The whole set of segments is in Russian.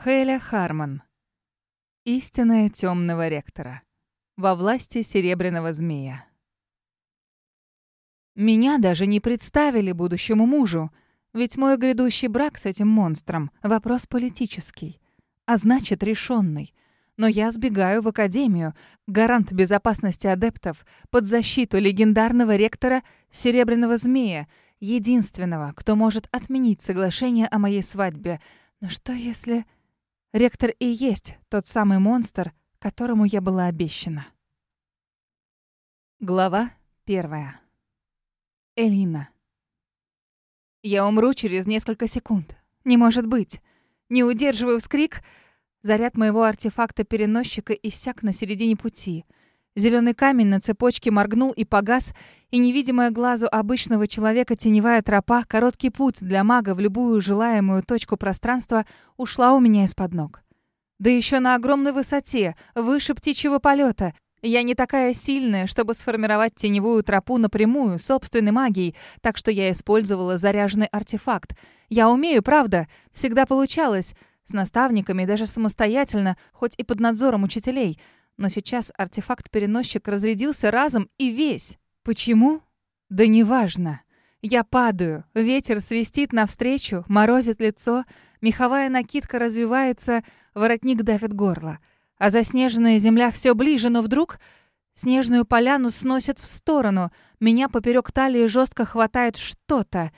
Хеля Харман. Истинная темного ректора. Во власти серебряного змея. Меня даже не представили будущему мужу, ведь мой грядущий брак с этим монстром — вопрос политический, а значит, решенный. Но я сбегаю в академию, гарант безопасности адептов, под защиту легендарного ректора Серебряного Змея, единственного, кто может отменить соглашение о моей свадьбе. Но что если... Ректор и есть тот самый монстр, которому я была обещана. Глава первая. Элина. Я умру через несколько секунд. Не может быть. Не удерживаю вскрик. Заряд моего артефакта-переносчика иссяк на середине пути. Зеленый камень на цепочке моргнул и погас, и невидимая глазу обычного человека теневая тропа, короткий путь для мага в любую желаемую точку пространства, ушла у меня из-под ног. Да еще на огромной высоте, выше птичьего полета — я не такая сильная, чтобы сформировать теневую тропу напрямую, собственной магией, так что я использовала заряженный артефакт. Я умею, правда, всегда получалось. С наставниками, даже самостоятельно, хоть и под надзором учителей. Но сейчас артефакт-переносчик разрядился разом и весь. Почему? Да неважно. Я падаю, ветер свистит навстречу, морозит лицо, меховая накидка развивается, воротник давит горло а заснеженная земля все ближе, но вдруг снежную поляну сносят в сторону. Меня поперек талии жестко хватает что-то.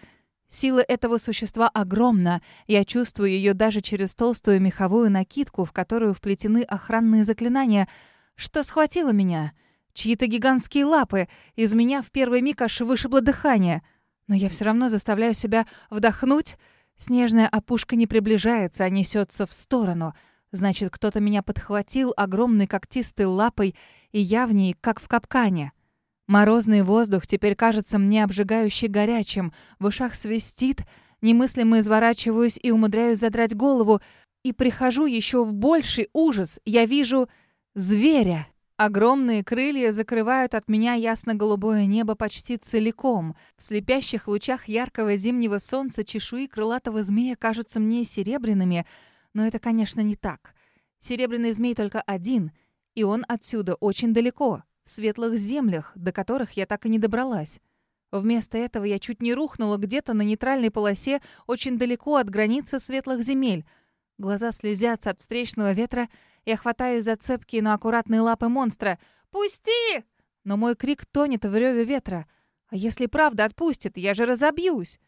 Сила этого существа огромна. Я чувствую ее даже через толстую меховую накидку, в которую вплетены охранные заклинания. Что схватило меня? Чьи-то гигантские лапы. Из меня в первый миг аж вышибло дыхание. Но я все равно заставляю себя вдохнуть. Снежная опушка не приближается, а несется в сторону — Значит, кто-то меня подхватил огромной когтистой лапой, и я в ней, как в капкане. Морозный воздух теперь кажется мне обжигающе горячим, в ушах свистит, немыслимо изворачиваюсь и умудряюсь задрать голову, и прихожу еще в больший ужас. Я вижу зверя. Огромные крылья закрывают от меня ясно-голубое небо почти целиком. В слепящих лучах яркого зимнего солнца чешуи крылатого змея кажутся мне серебряными — но это, конечно, не так. Серебряный змей только один, и он отсюда очень далеко, светлых землях, до которых я так и не добралась. Вместо этого я чуть не рухнула где-то на нейтральной полосе, очень далеко от границы светлых земель. Глаза слезятся от встречного ветра, я хватаюсь за цепкие, но аккуратные лапы монстра. «Пусти!» Но мой крик тонет в реве ветра. «А если правда отпустит, я же разобьюсь!»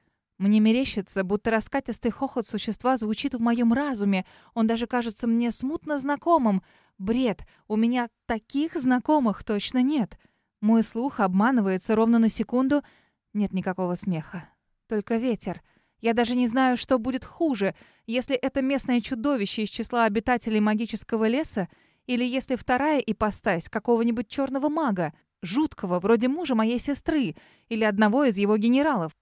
Мне мерещится, будто раскатистый хохот существа звучит в моем разуме. Он даже кажется мне смутно знакомым. Бред. У меня таких знакомых точно нет. Мой слух обманывается ровно на секунду. Нет никакого смеха. Только ветер. Я даже не знаю, что будет хуже, если это местное чудовище из числа обитателей магического леса, или если вторая ипостась какого-нибудь черного мага, жуткого, вроде мужа моей сестры, или одного из его генералов.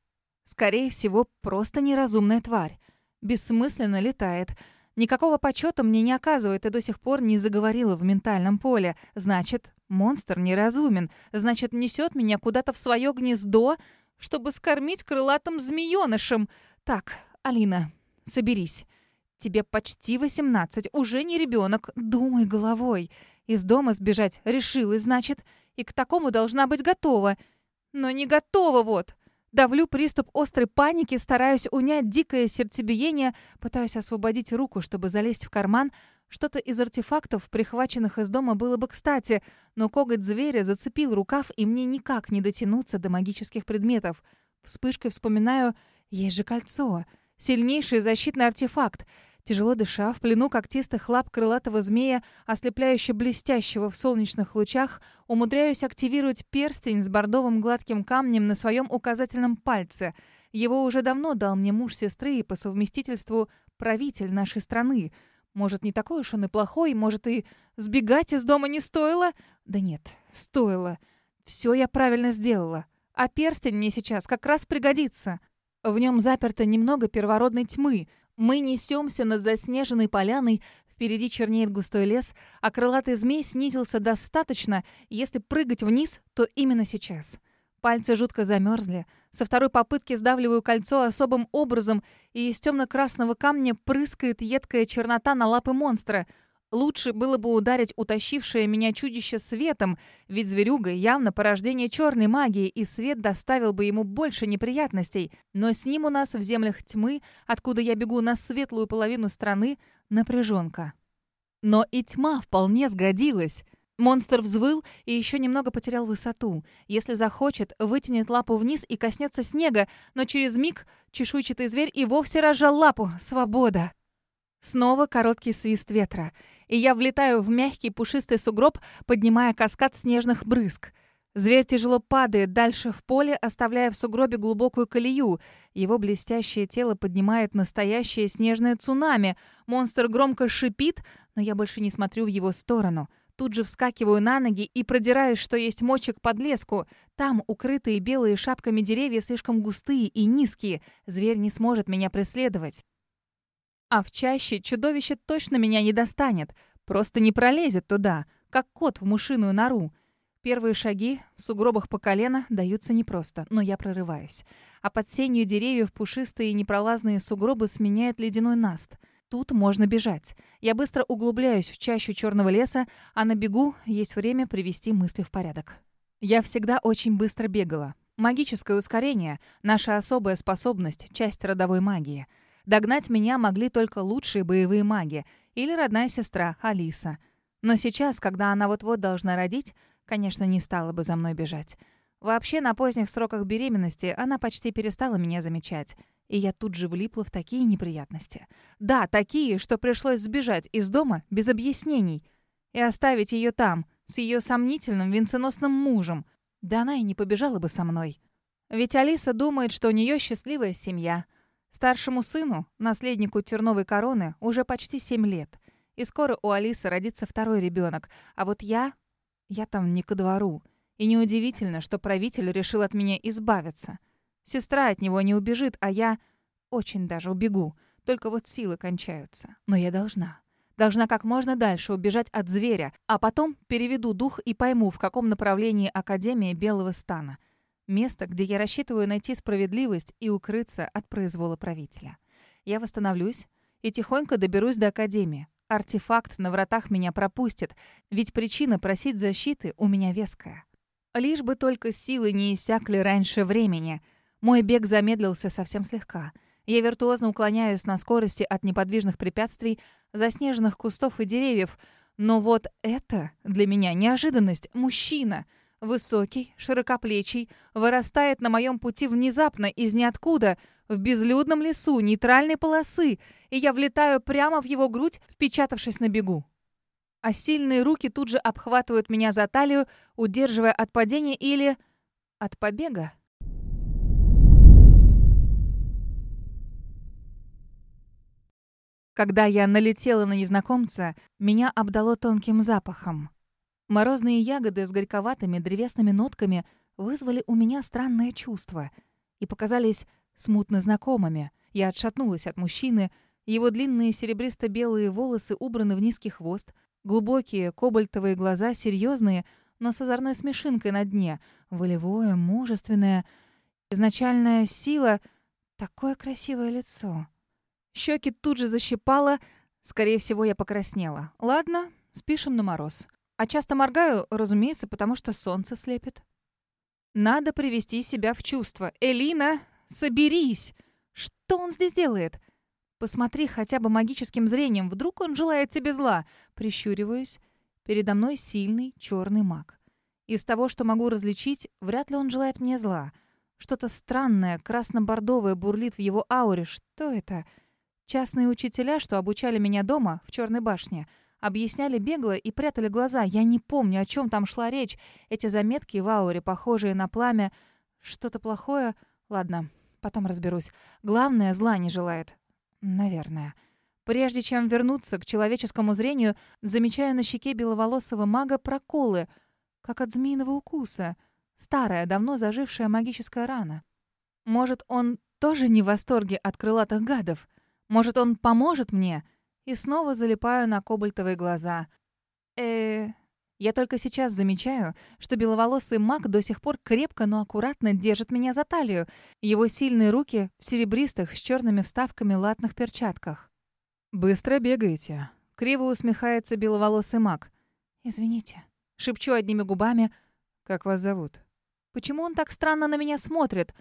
Скорее всего, просто неразумная тварь. Бессмысленно летает. Никакого почета мне не оказывает и до сих пор не заговорила в ментальном поле. Значит, монстр неразумен. Значит, несет меня куда-то в свое гнездо, чтобы скормить крылатым змеёнышем. Так, Алина, соберись. Тебе почти 18, уже не ребенок. Думай головой. Из дома сбежать решилась, значит, и к такому должна быть готова. Но не готова вот. Давлю приступ острой паники, стараюсь унять дикое сердцебиение, пытаюсь освободить руку, чтобы залезть в карман. Что-то из артефактов, прихваченных из дома, было бы кстати, но коготь зверя зацепил рукав, и мне никак не дотянуться до магических предметов. Вспышкой вспоминаю, есть же кольцо. Сильнейший защитный артефакт. Тяжело дыша, в плену когтистых лап крылатого змея, ослепляюще блестящего в солнечных лучах, умудряюсь активировать перстень с бордовым гладким камнем на своем указательном пальце. Его уже давно дал мне муж сестры и по совместительству правитель нашей страны. Может, не такой уж он и плохой, может, и сбегать из дома не стоило? Да нет, стоило. Все я правильно сделала. А перстень мне сейчас как раз пригодится. В нем заперто немного первородной тьмы — мы несемся над заснеженной поляной, впереди чернеет густой лес, а крылатый змей снизился достаточно, если прыгать вниз, то именно сейчас. Пальцы жутко замерзли. Со второй попытки сдавливаю кольцо особым образом, и из темно-красного камня прыскает едкая чернота на лапы монстра. Лучше было бы ударить утащившее меня чудище светом, ведь зверюга явно порождение черной магии, и свет доставил бы ему больше неприятностей. Но с ним у нас в землях тьмы, откуда я бегу на светлую половину страны, напряженка. Но и тьма вполне сгодилась. Монстр взвыл и еще немного потерял высоту. Если захочет, вытянет лапу вниз и коснется снега, но через миг чешуйчатый зверь и вовсе разжал лапу. Свобода! Снова короткий свист ветра, и я влетаю в мягкий пушистый сугроб, поднимая каскад снежных брызг. Зверь тяжело падает дальше в поле, оставляя в сугробе глубокую колею. Его блестящее тело поднимает настоящее снежное цунами. Монстр громко шипит, но я больше не смотрю в его сторону — Тут же вскакиваю на ноги и продираюсь, что есть мочек под леску. Там укрытые белые шапками деревья слишком густые и низкие. Зверь не сможет меня преследовать. А в чаще чудовище точно меня не достанет. Просто не пролезет туда, как кот в мышиную нору. Первые шаги в сугробах по колено даются непросто, но я прорываюсь. А под сенью деревьев пушистые и непролазные сугробы сменяет ледяной наст — Тут можно бежать. Я быстро углубляюсь в чащу черного леса, а на бегу есть время привести мысли в порядок. Я всегда очень быстро бегала. Магическое ускорение — наша особая способность, часть родовой магии. Догнать меня могли только лучшие боевые маги или родная сестра Алиса. Но сейчас, когда она вот-вот должна родить, конечно, не стала бы за мной бежать. Вообще, на поздних сроках беременности она почти перестала меня замечать. И я тут же влипла в такие неприятности. Да, такие, что пришлось сбежать из дома без объяснений. И оставить ее там, с ее сомнительным венценосным мужем. Да она и не побежала бы со мной. Ведь Алиса думает, что у нее счастливая семья. Старшему сыну, наследнику Терновой короны, уже почти семь лет. И скоро у Алисы родится второй ребенок. А вот я... Я там не ко двору. И неудивительно, что правитель решил от меня избавиться. Сестра от него не убежит, а я очень даже убегу. Только вот силы кончаются. Но я должна. Должна как можно дальше убежать от зверя, а потом переведу дух и пойму, в каком направлении Академия Белого Стана. Место, где я рассчитываю найти справедливость и укрыться от произвола правителя. Я восстановлюсь и тихонько доберусь до Академии. Артефакт на вратах меня пропустит, ведь причина просить защиты у меня веская. Лишь бы только силы не иссякли раньше времени — мой бег замедлился совсем слегка. Я виртуозно уклоняюсь на скорости от неподвижных препятствий, заснеженных кустов и деревьев. Но вот это для меня неожиданность. Мужчина. Высокий, широкоплечий, вырастает на моем пути внезапно из ниоткуда, в безлюдном лесу, нейтральной полосы, и я влетаю прямо в его грудь, впечатавшись на бегу. А сильные руки тут же обхватывают меня за талию, удерживая от падения или... от побега. Когда я налетела на незнакомца, меня обдало тонким запахом. Морозные ягоды с горьковатыми древесными нотками вызвали у меня странное чувство и показались смутно знакомыми. Я отшатнулась от мужчины, его длинные серебристо-белые волосы убраны в низкий хвост, глубокие кобальтовые глаза серьезные, но с озорной смешинкой на дне, волевое, мужественное, изначальная сила, такое красивое лицо. Щеки тут же защипало. Скорее всего, я покраснела. Ладно, спишем на мороз. А часто моргаю, разумеется, потому что солнце слепит. Надо привести себя в чувство. Элина, соберись! Что он здесь делает? Посмотри хотя бы магическим зрением, вдруг он желает тебе зла. Прищуриваюсь. Передо мной сильный черный маг. Из того, что могу различить, вряд ли он желает мне зла. Что-то странное, красно-бордовое бурлит в его ауре. Что это? Частные учителя, что обучали меня дома, в Черной башне, объясняли бегло и прятали глаза. Я не помню, о чем там шла речь. Эти заметки в ауре, похожие на пламя. Что-то плохое? Ладно, потом разберусь. Главное, зла не желает. Наверное. Прежде чем вернуться к человеческому зрению, замечаю на щеке беловолосого мага проколы, как от змеиного укуса. Старая, давно зажившая магическая рана. Может, он тоже не в восторге от крылатых гадов? Может, он поможет мне? И снова залипаю на кобальтовые глаза. э Я только сейчас замечаю, что беловолосый маг до сих пор крепко, но аккуратно держит меня за талию. Его сильные руки в серебристых с черными вставками латных перчатках. «Быстро бегаете», — криво усмехается беловолосый маг. «Извините». Шепчу одними губами. «Как вас зовут?» «Почему он так странно на меня смотрит?»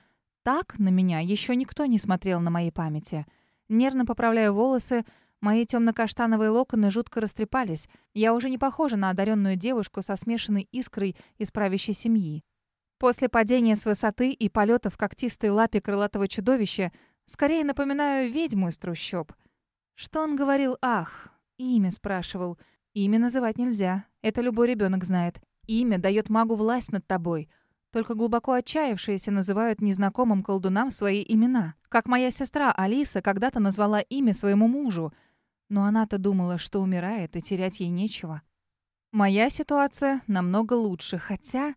Так на меня еще никто не смотрел на моей памяти. Нервно поправляю волосы, мои темно-каштановые локоны жутко растрепались. Я уже не похожа на одаренную девушку со смешанной искрой из правящей семьи. После падения с высоты и полета в когтистой лапе крылатого чудовища скорее напоминаю ведьму из трущоб. Что он говорил «ах»? Имя спрашивал. Имя называть нельзя. Это любой ребенок знает. Имя дает магу власть над тобой. Только глубоко отчаявшиеся называют незнакомым колдунам свои имена. Как моя сестра Алиса когда-то назвала имя своему мужу. Но она-то думала, что умирает, и терять ей нечего. Моя ситуация намного лучше, хотя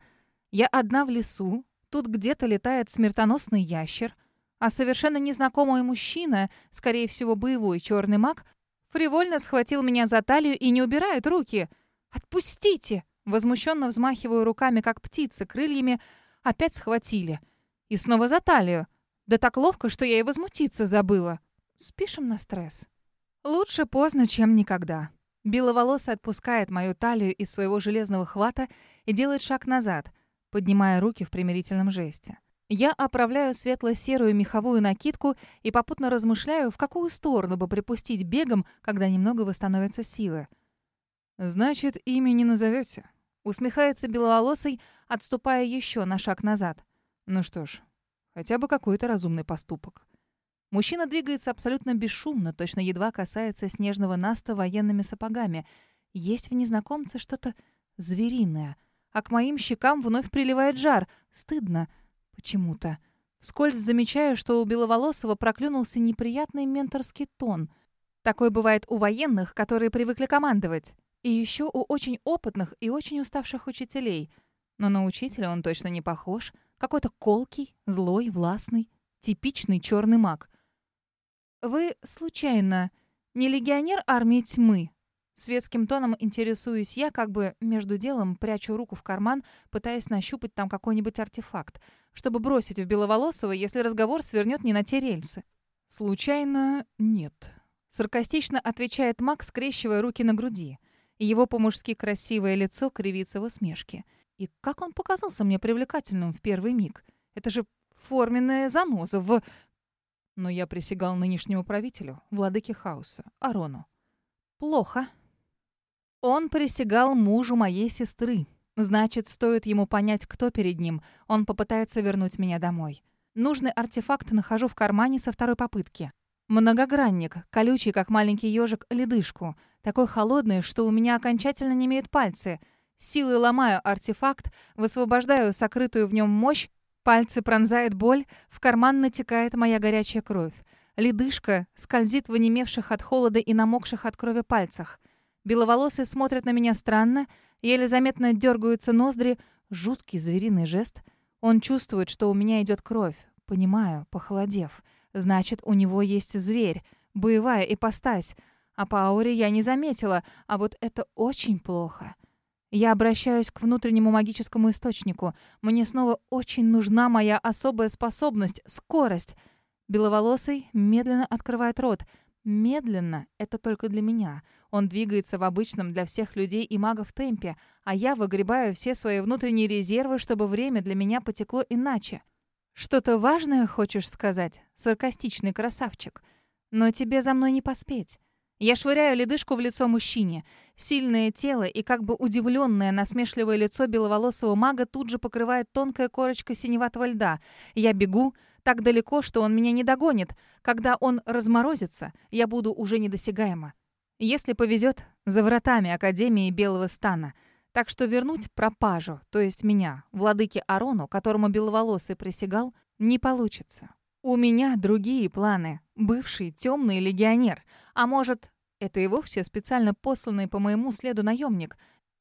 я одна в лесу, тут где-то летает смертоносный ящер, а совершенно незнакомый мужчина, скорее всего, боевой черный маг, фривольно схватил меня за талию и не убирает руки. «Отпустите!» Возмущенно взмахиваю руками, как птица, крыльями. Опять схватили. И снова за талию. Да так ловко, что я и возмутиться забыла. Спишем на стресс. Лучше поздно, чем никогда. Беловолосый отпускает мою талию из своего железного хвата и делает шаг назад, поднимая руки в примирительном жесте. Я оправляю светло-серую меховую накидку и попутно размышляю, в какую сторону бы припустить бегом, когда немного восстановятся силы. «Значит, имя не назовете?» Усмехается беловолосый, отступая еще на шаг назад. «Ну что ж, хотя бы какой-то разумный поступок». Мужчина двигается абсолютно бесшумно, точно едва касается снежного наста военными сапогами. Есть в незнакомце что-то звериное. А к моим щекам вновь приливает жар. Стыдно. Почему-то. Вскользь замечаю, что у Беловолосого проклюнулся неприятный менторский тон. Такой бывает у военных, которые привыкли командовать. И еще у очень опытных и очень уставших учителей. Но на учителя он точно не похож. Какой-то колкий, злой, властный, типичный черный маг. «Вы, случайно, не легионер армии тьмы?» Светским тоном интересуюсь я, как бы между делом прячу руку в карман, пытаясь нащупать там какой-нибудь артефакт, чтобы бросить в Беловолосого, если разговор свернет не на те рельсы. «Случайно нет», — саркастично отвечает маг, скрещивая руки на груди. Его по-мужски красивое лицо кривится в усмешке. И как он показался мне привлекательным в первый миг. Это же форменная заноза в... Но я присягал нынешнему правителю, владыке хаоса, Арону. Плохо. Он присягал мужу моей сестры. Значит, стоит ему понять, кто перед ним, он попытается вернуть меня домой. Нужный артефакт нахожу в кармане со второй попытки. Многогранник, колючий, как маленький ежик, ледышку. Такой холодный, что у меня окончательно не имеют пальцы. Силой ломаю артефакт, высвобождаю сокрытую в нем мощь, пальцы пронзает боль, в карман натекает моя горячая кровь. Ледышка скользит в онемевших от холода и намокших от крови пальцах. Беловолосые смотрят на меня странно, еле заметно дергаются ноздри. Жуткий звериный жест. Он чувствует, что у меня идет кровь. Понимаю, похолодев. Значит, у него есть зверь, боевая ипостась. А по ауре я не заметила, а вот это очень плохо. Я обращаюсь к внутреннему магическому источнику. Мне снова очень нужна моя особая способность — скорость. Беловолосый медленно открывает рот. Медленно — это только для меня. Он двигается в обычном для всех людей и магов темпе, а я выгребаю все свои внутренние резервы, чтобы время для меня потекло иначе. «Что-то важное хочешь сказать, саркастичный красавчик? Но тебе за мной не поспеть». Я швыряю ледышку в лицо мужчине. Сильное тело и как бы удивленное насмешливое лицо беловолосого мага тут же покрывает тонкая корочка синеватого льда. Я бегу так далеко, что он меня не догонит. Когда он разморозится, я буду уже недосягаема. Если повезет, за вратами Академии Белого Стана — так что вернуть пропажу, то есть меня, владыке Арону, которому беловолосый присягал, не получится. У меня другие планы. Бывший темный легионер. А может, это и вовсе специально посланный по моему следу наемник.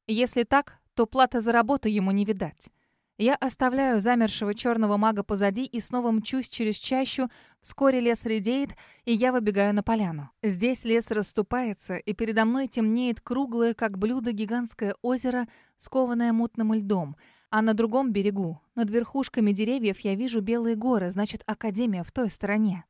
Если так, то плата за работу ему не видать. Я оставляю замершего черного мага позади и снова мчусь через чащу. Вскоре лес редеет, и я выбегаю на поляну. Здесь лес расступается, и передо мной темнеет круглое, как блюдо, гигантское озеро, скованное мутным льдом. А на другом берегу, над верхушками деревьев, я вижу белые горы, значит, Академия в той стороне.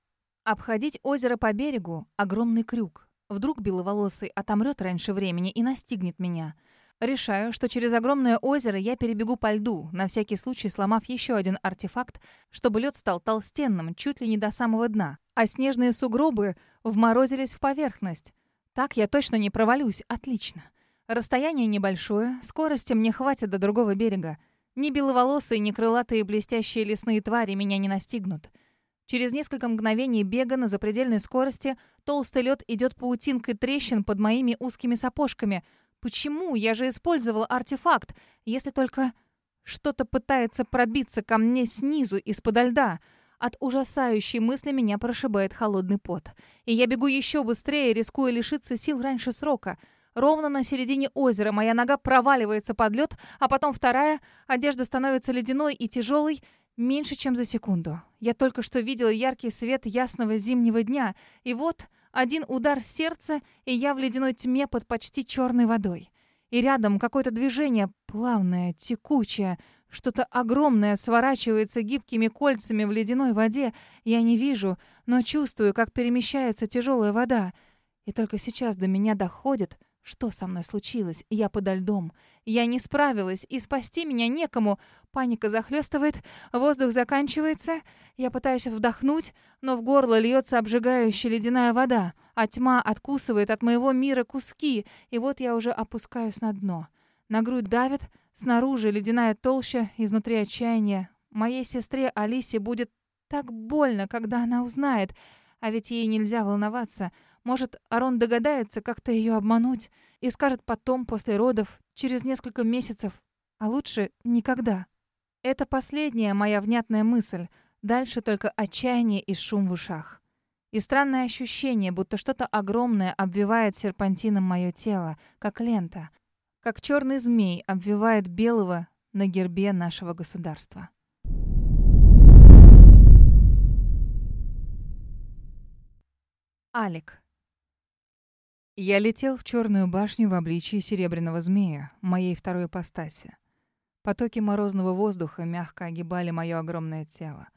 Обходить озеро по берегу — огромный крюк. Вдруг беловолосый отомрет раньше времени и настигнет меня — Решаю, что через огромное озеро я перебегу по льду, на всякий случай сломав еще один артефакт, чтобы лед стал толстенным, чуть ли не до самого дна, а снежные сугробы вморозились в поверхность. Так я точно не провалюсь, отлично. Расстояние небольшое, скорости мне хватит до другого берега. Ни беловолосые, ни крылатые блестящие лесные твари меня не настигнут. Через несколько мгновений бега на запредельной скорости толстый лед идет паутинкой трещин под моими узкими сапожками — Почему? Я же использовал артефакт. Если только что-то пытается пробиться ко мне снизу, из-под льда. От ужасающей мысли меня прошибает холодный пот. И я бегу еще быстрее, рискуя лишиться сил раньше срока. Ровно на середине озера моя нога проваливается под лед, а потом вторая, одежда становится ледяной и тяжелой, меньше, чем за секунду. Я только что видела яркий свет ясного зимнего дня, и вот один удар сердца, и я в ледяной тьме под почти черной водой. И рядом какое-то движение, плавное, текучее, что-то огромное сворачивается гибкими кольцами в ледяной воде. Я не вижу, но чувствую, как перемещается тяжелая вода. И только сейчас до меня доходит, что со мной случилось? Я подо льдом. Я не справилась, и спасти меня некому. Паника захлестывает, воздух заканчивается. Я пытаюсь вдохнуть, но в горло льется обжигающая ледяная вода, а тьма откусывает от моего мира куски, и вот я уже опускаюсь на дно. На грудь давит, снаружи ледяная толща, изнутри отчаяние. Моей сестре Алисе будет так больно, когда она узнает, а ведь ей нельзя волноваться — может, Арон догадается как-то ее обмануть и скажет потом, после родов, через несколько месяцев, а лучше никогда. Это последняя моя внятная мысль. Дальше только отчаяние и шум в ушах. И странное ощущение, будто что-то огромное обвивает серпантином мое тело, как лента, как черный змей обвивает белого на гербе нашего государства. Алик. Я летел в черную башню в обличии серебряного змея, моей второй ипостаси. Потоки морозного воздуха мягко огибали мое огромное тело.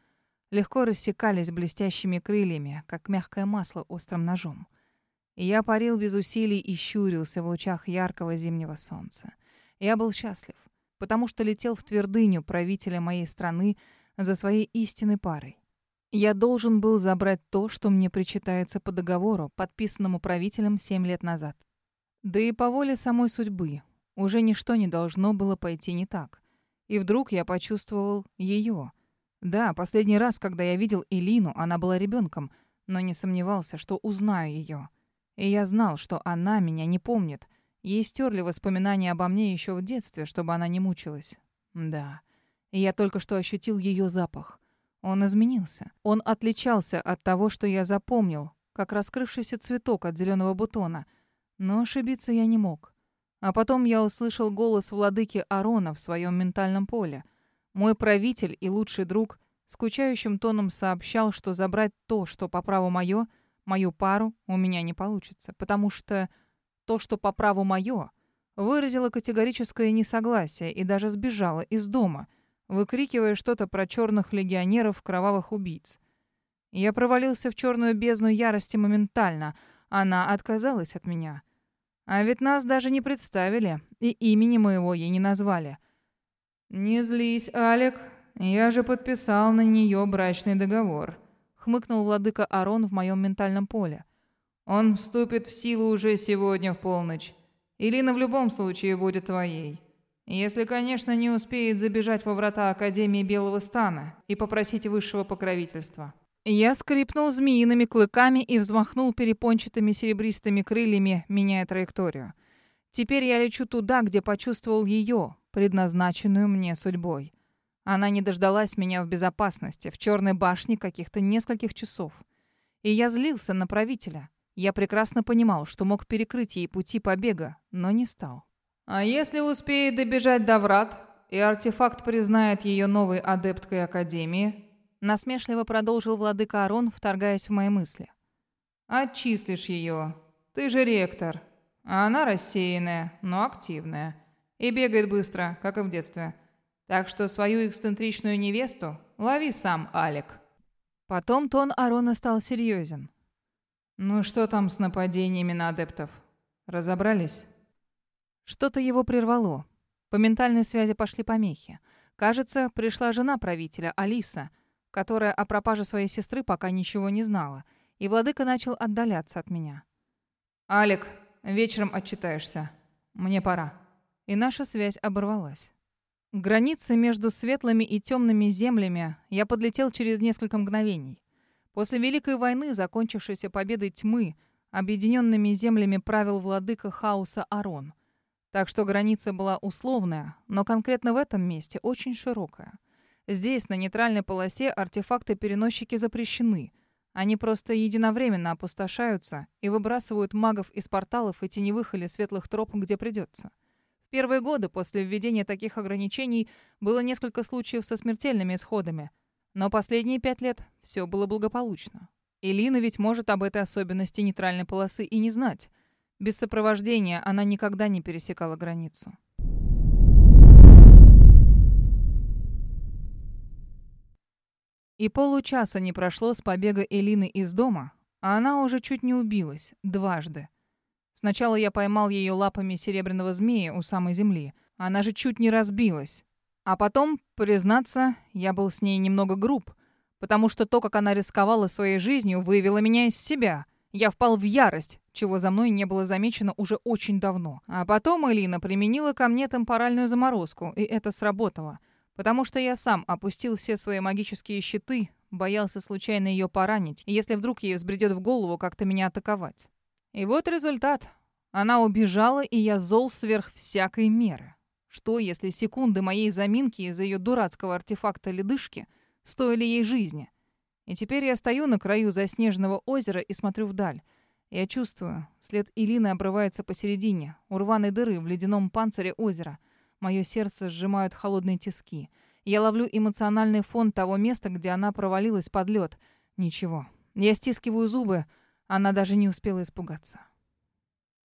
Легко рассекались блестящими крыльями, как мягкое масло острым ножом. И я парил без усилий и щурился в лучах яркого зимнего солнца. Я был счастлив, потому что летел в твердыню правителя моей страны за своей истинной парой. Я должен был забрать то, что мне причитается по договору, подписанному правителем семь лет назад. Да и по воле самой судьбы. Уже ничто не должно было пойти не так. И вдруг я почувствовал ее. Да, последний раз, когда я видел Элину, она была ребенком, но не сомневался, что узнаю ее. И я знал, что она меня не помнит. Ей стерли воспоминания обо мне еще в детстве, чтобы она не мучилась. Да. И я только что ощутил ее запах. Он изменился. Он отличался от того, что я запомнил, как раскрывшийся цветок от зеленого бутона. Но ошибиться я не мог. А потом я услышал голос владыки Арона в своем ментальном поле. Мой правитель и лучший друг скучающим тоном сообщал, что забрать то, что по праву мое, мою пару, у меня не получится, потому что то, что по праву мое, выразило категорическое несогласие и даже сбежало из дома — выкрикивая что-то про черных легионеров, кровавых убийц. Я провалился в черную бездну ярости моментально. Она отказалась от меня. А ведь нас даже не представили, и имени моего ей не назвали. «Не злись, Алек, я же подписал на нее брачный договор», — хмыкнул владыка Арон в моем ментальном поле. «Он вступит в силу уже сегодня в полночь. Илина в любом случае будет твоей. Если, конечно, не успеет забежать во врата Академии Белого Стана и попросить высшего покровительства. Я скрипнул змеиными клыками и взмахнул перепончатыми серебристыми крыльями, меняя траекторию. Теперь я лечу туда, где почувствовал ее, предназначенную мне судьбой. Она не дождалась меня в безопасности, в черной башне каких-то нескольких часов. И я злился на правителя. Я прекрасно понимал, что мог перекрыть ей пути побега, но не стал. А если успеет добежать до врат, и артефакт признает ее новой адепткой Академии, насмешливо продолжил владыка Арон, вторгаясь в мои мысли. Отчислишь ее. Ты же ректор. А она рассеянная, но активная. И бегает быстро, как и в детстве. Так что свою эксцентричную невесту лови сам, Алик. Потом тон Арона стал серьезен. «Ну что там с нападениями на адептов? Разобрались?» Что-то его прервало. По ментальной связи пошли помехи. Кажется, пришла жена правителя, Алиса, которая о пропаже своей сестры пока ничего не знала, и владыка начал отдаляться от меня. «Алик, вечером отчитаешься. Мне пора». И наша связь оборвалась. Границы между светлыми и темными землями я подлетел через несколько мгновений. После Великой войны, закончившейся победой тьмы, объединенными землями правил владыка хаоса Арон — так что граница была условная, но конкретно в этом месте очень широкая. Здесь, на нейтральной полосе, артефакты-переносчики запрещены. Они просто единовременно опустошаются и выбрасывают магов из порталов и теневых или светлых троп, где придется. В первые годы после введения таких ограничений было несколько случаев со смертельными исходами. Но последние пять лет все было благополучно. Элина ведь может об этой особенности нейтральной полосы и не знать. Без сопровождения она никогда не пересекала границу. И получаса не прошло с побега Элины из дома, а она уже чуть не убилась. Дважды. Сначала я поймал ее лапами серебряного змея у самой земли. Она же чуть не разбилась. А потом, признаться, я был с ней немного груб, потому что то, как она рисковала своей жизнью, вывело меня из себя — я впал в ярость, чего за мной не было замечено уже очень давно. А потом Элина применила ко мне темпоральную заморозку, и это сработало. Потому что я сам опустил все свои магические щиты, боялся случайно ее поранить, если вдруг ей взбредет в голову как-то меня атаковать. И вот результат. Она убежала, и я зол сверх всякой меры. Что, если секунды моей заминки из-за ее дурацкого артефакта ледышки стоили ей жизни? И теперь я стою на краю заснеженного озера и смотрю вдаль. Я чувствую, след Илины обрывается посередине, у рваной дыры в ледяном панцире озера. Мое сердце сжимают холодные тиски. Я ловлю эмоциональный фон того места, где она провалилась под лед. Ничего. Я стискиваю зубы. Она даже не успела испугаться.